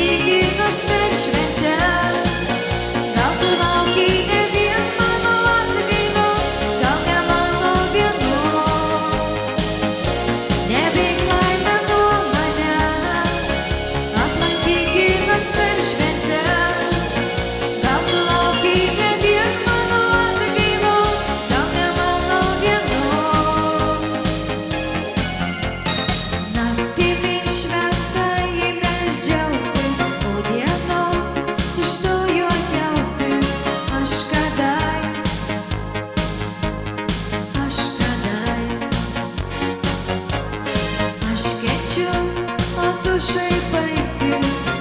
iki gyvastes šventes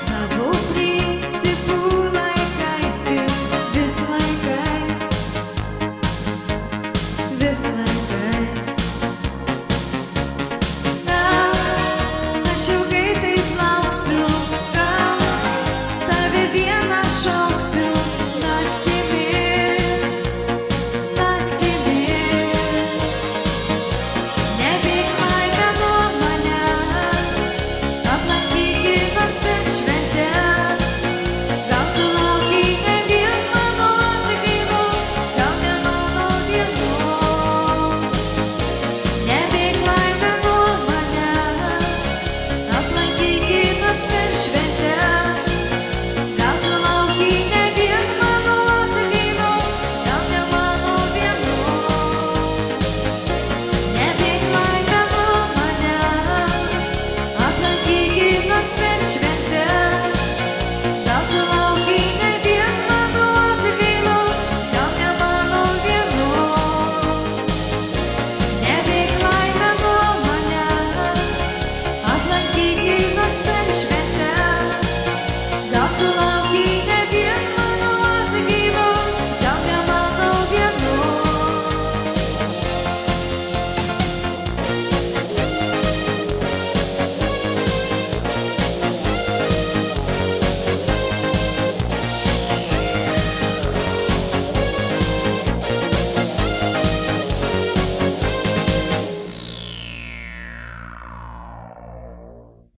Savo principų laikaisi vis laiką